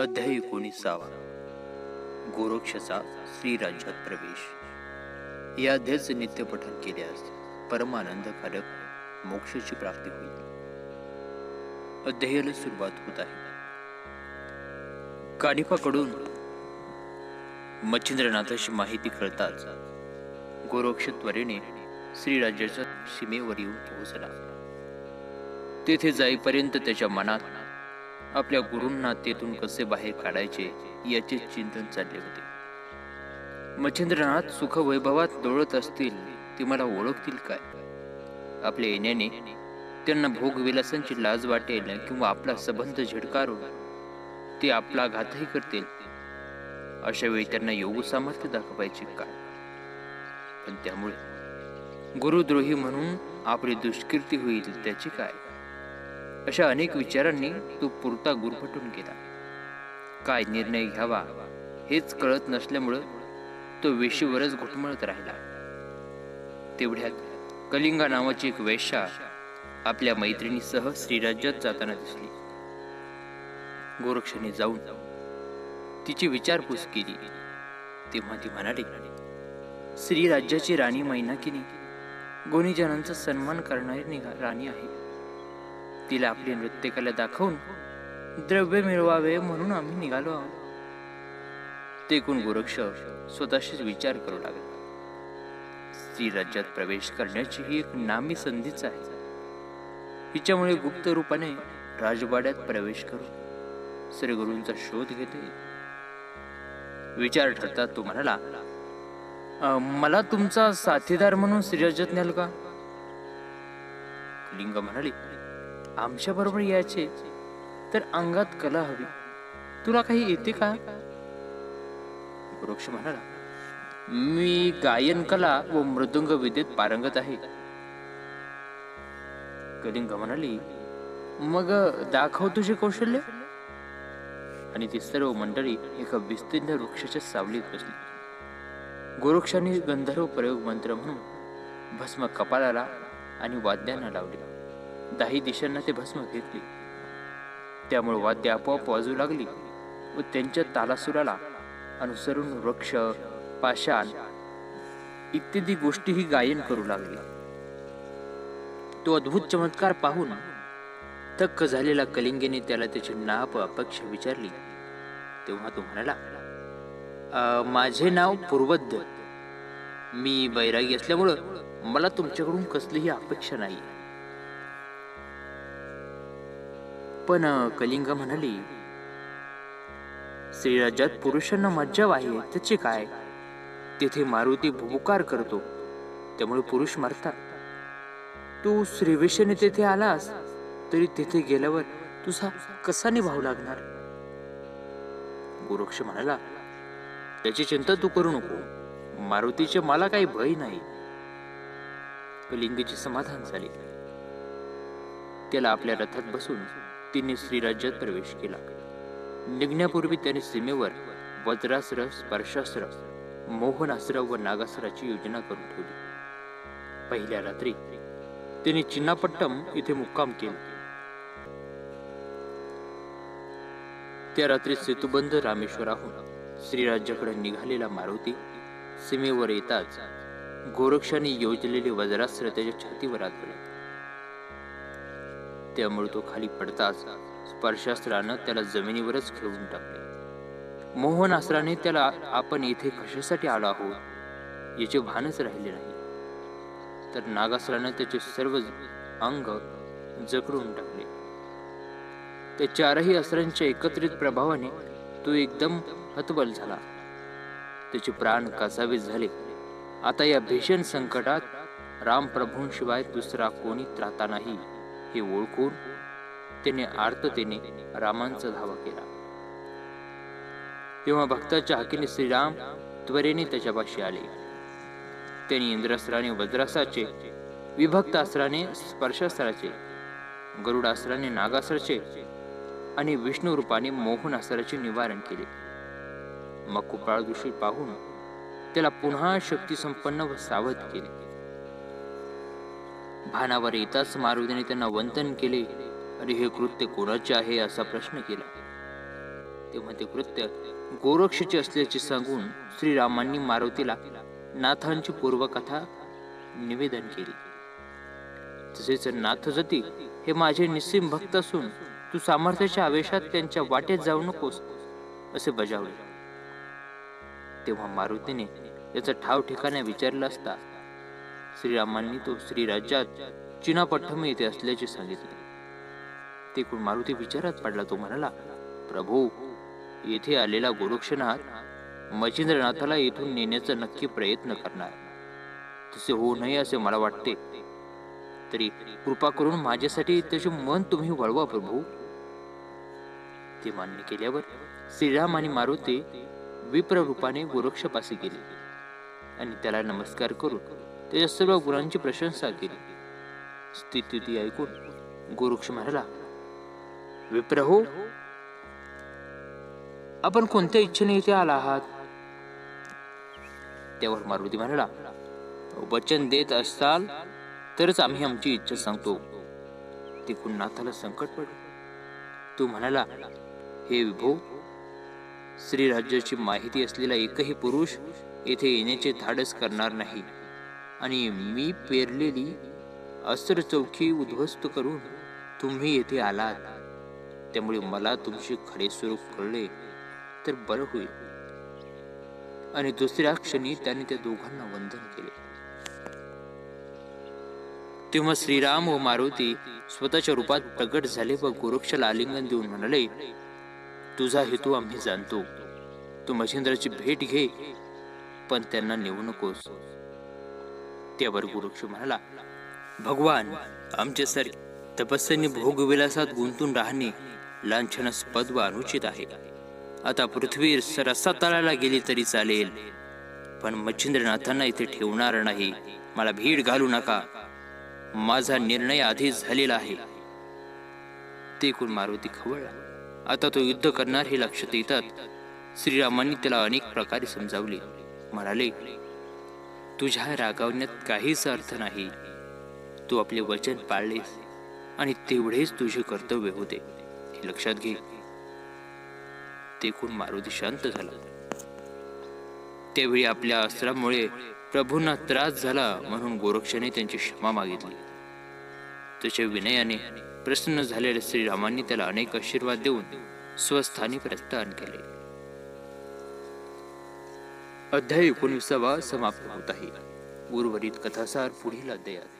अध्याय एकोणीसावा. गोरक्षचा श्रीराज्यात प्रवेश. या अध्यायाचे नित्यपठन केल्यास परमानंदकारक मोक्षाची प्राप्ती होईल. अध्यायाला सुरुवात होत आहे. कानिफाकडून मच्छिंद्रनाथाची माहिती कळताच गोरक्ष त्वरेने श्रीराज्याच्या सीमेवर येऊन पोहोचला. तेथे जाईपर्यंत त्याच्या मनात आपल्या गुरूंना तेथून कसे बाहेर काढायचे याचे चिंतन चालले होते. मच्छिंद्रनाथ सुखवैभवात डोळत असतील ते मला ओळखतील काय? आपल्या येण्याने त्यांना भोगविलासांची लाज वाटेल किंवा आपला संबंध झिडकारून ते आपला घातही करतील. अशा वेळी त्यांना योग सामर्थ्य दाखवायचे काय? पण त्यामुळे गुरुद्रोही म्हणून आपली दुष्कीर्ती होईल त्याची काय? अशा अनेक विचारांनी तो पुरता गुरफटून गेला. काय निर्णय घ्यावा हेच कळत नसल्यामुळं तो वेशीवरच घुटमळत राहिला. तेवढ्यात कलिंगा नावाची एक वेश्या आपल्या मैत्रिणीसह श्रीराज्यात जाताना दिसली. गोरक्षाने जाऊन तिची विचारपूस केली. तेव्हा ती म्हणाली श्रीराज्याची राणी मैनाकिनी गोनीजनांचा सन्मान करणारी निघा राणी आहे. तिला आपली नृत्यकला दाखवून द्रव्य मिळवावे म्हणून आम्ही निघालो आहोत. ते कोण गोरक्ष स्वतःशीच विचार करू लागला. स्त्री राज्यात प्रवेश करण्याची ही एक नामी संधीच आहे. हिच्यामुळे गुप्त रूपाने राजवाड्यात प्रवेश करून श्रीगुरूंचा शोध घेते. विचार ठरता तो म्हणाला मला तुमचा साथीदार म्हणून श्रीराज्यात न्याल का? लिंग म्हणाली आमच्या बरोबर यायचे तर अंगात कला हवी. तुला काही येते का? वृक्ष म्हणाला मी गायन कला व मृदुंग विद्येत पारंगत आहे. कलिंग म्हणाली मग दाखव तुझे कौशल्य. आणि ती सर्व मंडळी एका विस्तीर्ण वृक्षाच्या सावलीत बसली. गोरक्षाने गंधर्व प्रयोग मंत्र म्हणून भस्म कपाळाला आणि वाद्यांना लावले. दाही दिशांना ते भस्म घेतले. त्यामुळे वाद्य आपोआप वाजू लागली व त्यांच्या तालासुराला अनुसरून वृक्ष पाषाण इत्यादी गोष्टीही गायन करू लागली. तो अद्भुत चमत्कार पाहून थक्क झालेला कलिंगेने त्याला त्याची नाप अपेक्षा विचारली. तेव्हा तो म्हणाला माझे नाव पूर्वद्ध. मी बैरागी असल्यामुळं मला तुमच्याकडून कसलीही अपेक्षा नाही पण कलिंग म्हणाली श्रीराज्यात पुरुषांना मज्जा आहे त्याचे काय? तेथे मारुती भुबुकार करतो त्यामुळे पुरुष मरतात. तू श्रीवेशेने तेथे आलास तरी तेथे गेल्यावर तुझा कसा निभाव लागणार? गोरक्ष म्हणाला त्याची चिंता तू करू नको मारुतीचे मला काही भय नाही. कलिंगीचे समाधान झाले. त्याला आपल्या रथात बसून तिने श्रीराज्यात प्रवेश केला. निघण्यापूर्वी त्याने सीमेवर वज्रास्त्र स्पर्शास्त्र मोहनास्त्र व नागास्त्राची योजना करून ठेवली. पहिल्या रात्री त्याने चिन्नापट्टम इथे मुक्काम केला. त्या रात्री सेतुबंध रामेश्वराहून श्रीराज्याकडे निघालेला मारुती सीमेवर येताच गोरक्षाने योजलेले वज्रास्त्र त्याच्या छातीवर आदळले. त्यामुळे तो खाली पडताच स्पर्शास्त्रानं त्याला जमिनीवरच खेळून टाकले. मोहन अस्त्राने त्याला आपण येथे कशासाठी आलो आहोत? याचे भानच राहिले नाही. तर नागास्त्रानं त्याचे सर्व अंग जखडून टाकले. त्या चारही अस्त्रांच्या एकत्रित प्रभावाने तो एकदम हतबल झाला. त्याचे प्राण कासावीस झाले. आता या भीषण संकटात रामप्रभूंशिवाय दुसरा कोणी त्राता नाही. हे ओळखून त्याने आर्ततेने रामांचा धावा केला. तेव्हा भक्ताच्या हाकेने श्रीराम त्वरेने त्याच्यापाशी आले. त्यांनी इंद्रास्त्राने वज्रासाचे विभक्त अस्त्राने स्पर्शास्त्राचे गरुडास्त्राने नागास्त्राचे आणि विष्णू रूपाने मोहन अस्त्राचे निवारण केले. मग कुपाळ दृष्टी पाहून त्याला पुन्हा शक्ती संपन्न व सावध केले. भानावर येताच मारुतीने त्यांना वंदन केले. अरे हे कृत्य कोणाचे आहे असा प्रश्न केला. तेव्हा ते कृत्य गोरक्षचे असल्याचे सांगून श्रीरामांनी मारुतीला नाथांची पूर्वकथा निवेदन केली. तसेच नाथ जती हे माझे निस्सिम भक्त असून तू सामर्थ्याच्या आवेशात त्यांच्या वाटेत जाऊ नकोस असे बजावले. तेव्हा मारुतीने याचा ठाव ठिकाणे विचारला असता श्रीरामांनी तो श्रीराज्यात चिनापट्टम येथे असल्याचे सांगितले. ते कोण मारुती विचारात पडला तो म्हणाला प्रभू येथे आलेला गोरक्षनाथ मच्छिंद्रनाथाला येथून नेण्याचा नक्की प्रयत्न करणार. तसे होऊ नये असे मला वाटते. तरी कृपा करून माझ्यासाठी त्याचे मन तुम्ही वळवा प्रभू. ते मान्य केल्यावर श्रीराम आणि मारुती विप्र रूपाने गोरक्षपासी गेले आणि त्याला नमस्कार करून त्याच्या सर्व गुणांची प्रशंसा केली. स्थिती ती ऐकून गुरुक्ष म्हणाला विप्रहो आपण कोणत्या इच्छेने इथे आला आहात? त्यावर मारुती म्हणाला वचन देत असाल तरच आम्ही आमची इच्छा सांगतो. तिकून नाथाला संकट पडले. तो म्हणाला हे विभो श्रीराज्याची माहिती असलेला एकही पुरुष येथे येण्याचे धाडस करणार नाही. आणि मी पेरलेली अस्त्र चौकी उद्ध्वस्त करून तुम्ही येथे आलात. त्यामुळे मला तुमचे खडे स्वरूप कळले तर बरं होईल. आणि दुसऱ्या क्षणी त्याने त्या दोघांना वंदन केले. तेव्हा श्रीराम व मारुती स्वतःच्या रूपात प्रगट झाले व गोरक्षला आलिंगन देऊन म्हणाले तुझा हेतू आम्ही जाणतो. तू मच्छिंद्राची भेट घे पण त्यांना नेऊ नकोस. त्यावर गुरुक्ष म्हणाला भगवान आमचे सर तपस्याने भोगविलासात गुंतून राहणे लांछनास्पद व अनुचित आहे. आता पृथ्वी रस्ता तळाला गेली तरी चालेल पण मच्छिंद्रनाथांना इथे ठेवणार नाही. मला भीड घालू नका. माझा निर्णय आधीच झालेला आहे. ते कोण मारुती खवळला. आता तो युद्ध करणार हे लक्षात येतात. श्रीरामांनी त्याला अनेक प्रकारे समजावले. म्हणाले तुझ्या रागावण्यात काहीच अर्थ नाही. तू आपले वचन पाळलेस आणि तेवढेच तुझे कर्तव्य होते. हे लक्षात घे. ते खून मारुती शांत झाला. त्यावेळी आपल्या अस्त्रामुळे प्रभूंना त्रास झाला म्हणून गोरक्षाने त्यांची क्षमा मागितली. त्याच्या विनयाने प्रसन्न झालेल्या श्रीरामांनी त्याला अनेक आशीर्वाद देऊन स्वस्थानी प्रस्थान केले. अध्याय एकोणीसावा समाप्त होत आहे. उर्वरित कथासार पुढील अध्यायात.